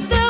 se